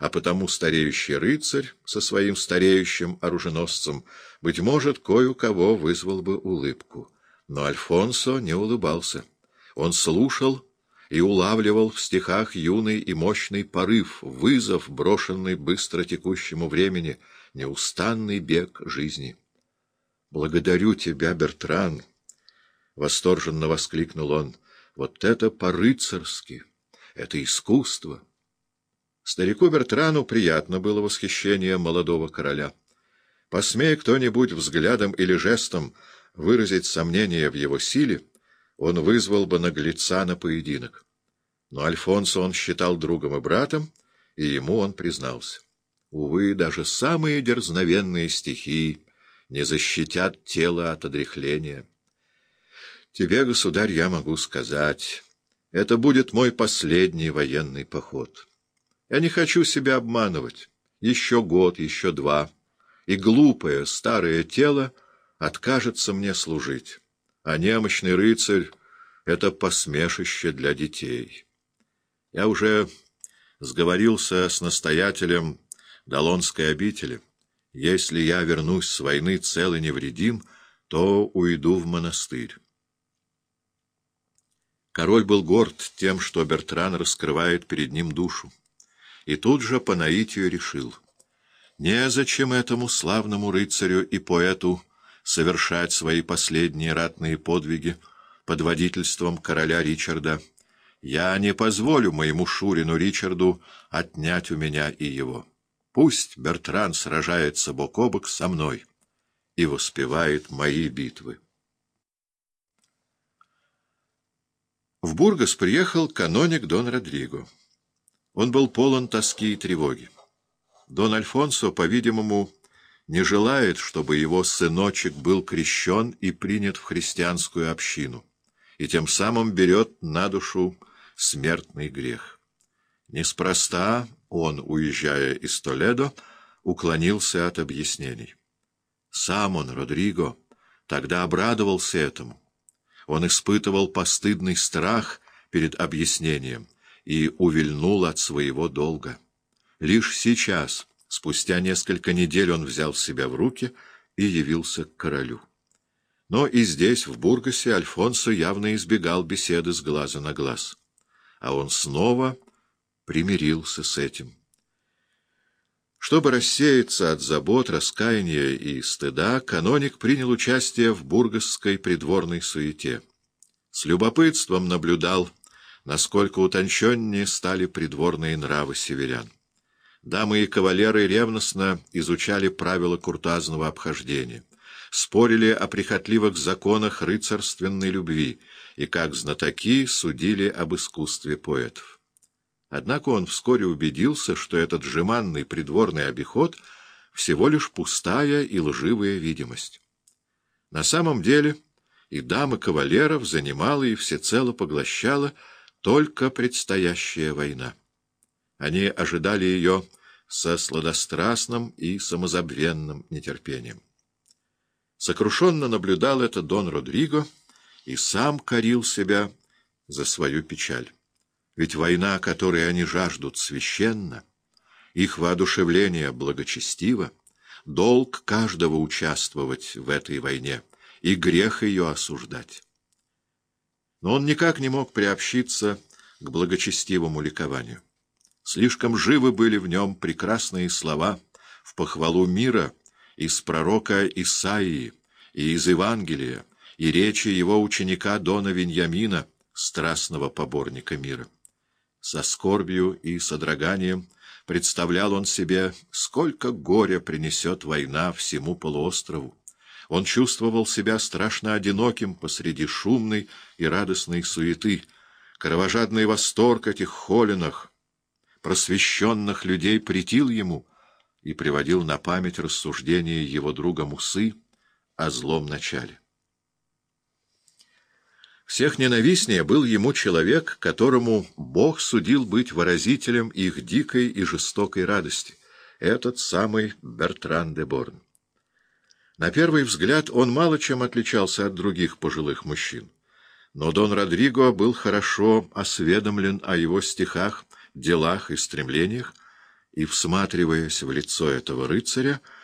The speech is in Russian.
а потому стареющий рыцарь со своим стареющим оруженосцем, быть может, кое у кого вызвал бы улыбку. Но Альфонсо не улыбался. Он слушал и улавливал в стихах юный и мощный порыв, вызов, брошенный быстро текущему времени, неустанный бег жизни. «Благодарю тебя, Бертран!» — восторженно воскликнул он. «Вот это по-рыцарски! Это искусство!» Старику Бертрану приятно было восхищение молодого короля. Посмея кто-нибудь взглядом или жестом выразить сомнение в его силе, он вызвал бы наглеца на поединок. Но Альфонсо он считал другом и братом, и ему он признался. Увы, даже самые дерзновенные стихи не защитят тело от одряхления. Тебе, государь, я могу сказать, это будет мой последний военный поход. Я не хочу себя обманывать. Еще год, еще два. И глупое старое тело откажется мне служить. А немощный рыцарь — это посмешище для детей. Я уже сговорился с настоятелем Долонской обители. Если я вернусь с войны цел и невредим, то уйду в монастырь. Король был горд тем, что Бертран раскрывает перед ним душу и тут же по наитию решил. Незачем этому славному рыцарю и поэту совершать свои последние ратные подвиги под водительством короля Ричарда. Я не позволю моему Шурину Ричарду отнять у меня и его. Пусть Бертран сражается бок о бок со мной и воспевает мои битвы. В Бургас приехал каноник Дон Родриго. Он был полон тоски и тревоги. Дон Альфонсо, по-видимому, не желает, чтобы его сыночек был крещен и принят в христианскую общину, и тем самым берет на душу смертный грех. Неспроста он, уезжая из Толедо, уклонился от объяснений. Сам он, Родриго, тогда обрадовался этому. Он испытывал постыдный страх перед объяснением — и увильнул от своего долга. Лишь сейчас, спустя несколько недель, он взял себя в руки и явился к королю. Но и здесь, в Бургасе, Альфонсо явно избегал беседы с глаза на глаз. А он снова примирился с этим. Чтобы рассеяться от забот, раскаяния и стыда, каноник принял участие в бургасской придворной суете. С любопытством наблюдал насколько утонченнее стали придворные нравы северян. Дамы и кавалеры ревностно изучали правила куртазного обхождения, спорили о прихотливых законах рыцарственной любви и, как знатоки, судили об искусстве поэтов. Однако он вскоре убедился, что этот жеманный придворный обиход — всего лишь пустая и лживая видимость. На самом деле и дамы кавалеров занимала и всецело поглощала только предстоящая война. Они ожидали ее со сладострастным и самозабвенным нетерпением. Сокрушенно наблюдал это Дон Родриго и сам корил себя за свою печаль. Ведь война, которой они жаждут, священна, их воодушевление благочестиво, долг каждого участвовать в этой войне и грех ее осуждать но он никак не мог приобщиться к благочестивому ликованию. Слишком живы были в нем прекрасные слова в похвалу мира из пророка Исаии и из Евангелия, и речи его ученика Дона Виньямина, страстного поборника мира. Со скорбью и содроганием представлял он себе, сколько горя принесет война всему полуострову. Он чувствовал себя страшно одиноким посреди шумной и радостной суеты. Кровожадный восторг этих холинах, просвещенных людей претил ему и приводил на память рассуждения его друга Мусы о злом начале. Всех ненавистнее был ему человек, которому Бог судил быть выразителем их дикой и жестокой радости, этот самый Бертран де Борн. На первый взгляд он мало чем отличался от других пожилых мужчин. Но Дон Родриго был хорошо осведомлен о его стихах, делах и стремлениях и, всматриваясь в лицо этого рыцаря,